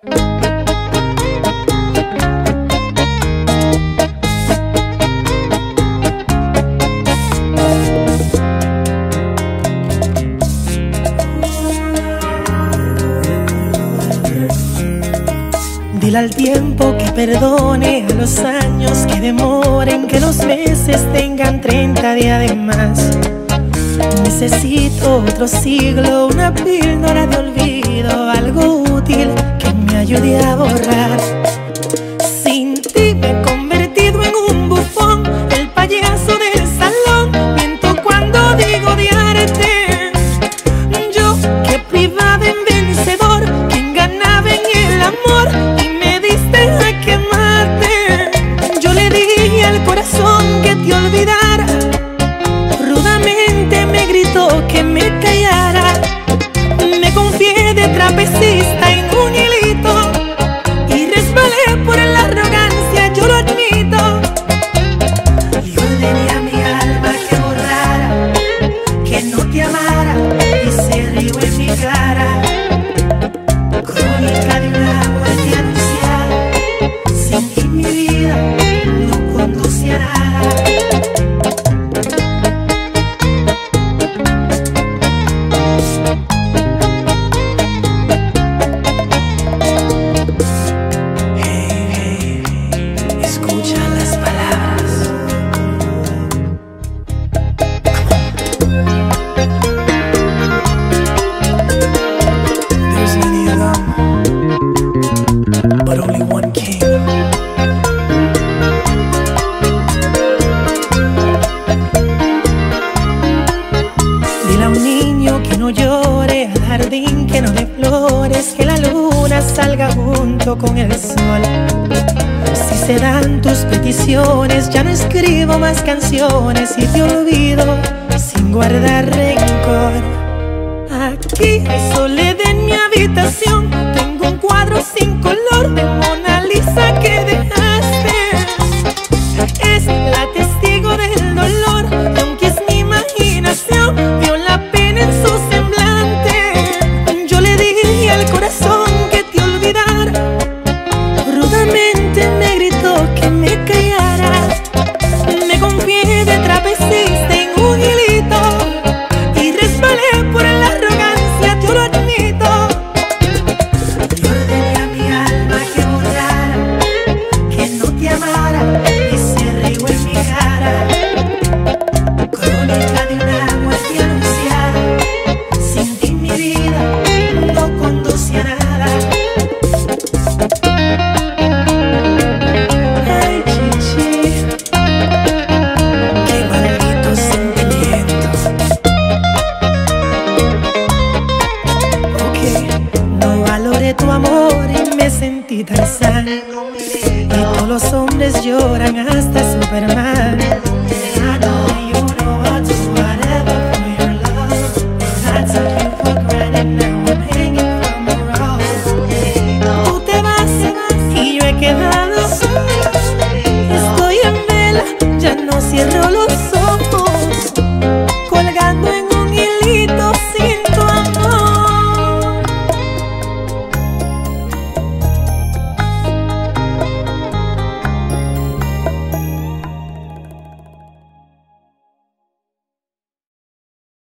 Dile al tiempo que perdone, a los años que demoren, que los meses tengan 30 días de más. Necesito otro siglo, una píldora de olvido, algo ayude a borrar. Sin ti me he convertido en un bufón, el payaso del salón. Miento cuando digo arte. Yo que privaba en vencedor, quien ganaba en el amor y me diste a quemarte. Yo le dije al corazón que te olvidara. Rudamente me gritó que me callara. Me confié de trapecista en flores, que la luna salga junto con el sol. Si se dan tus peticiones, ya no escribo más canciones y te olvido sin guardar rencor. Aquí soledad en mi habitación, tengo un cuadro sin color de Mona Lisa que dejaste. Sentí tan. Y todos los hombres lloran hasta Superman.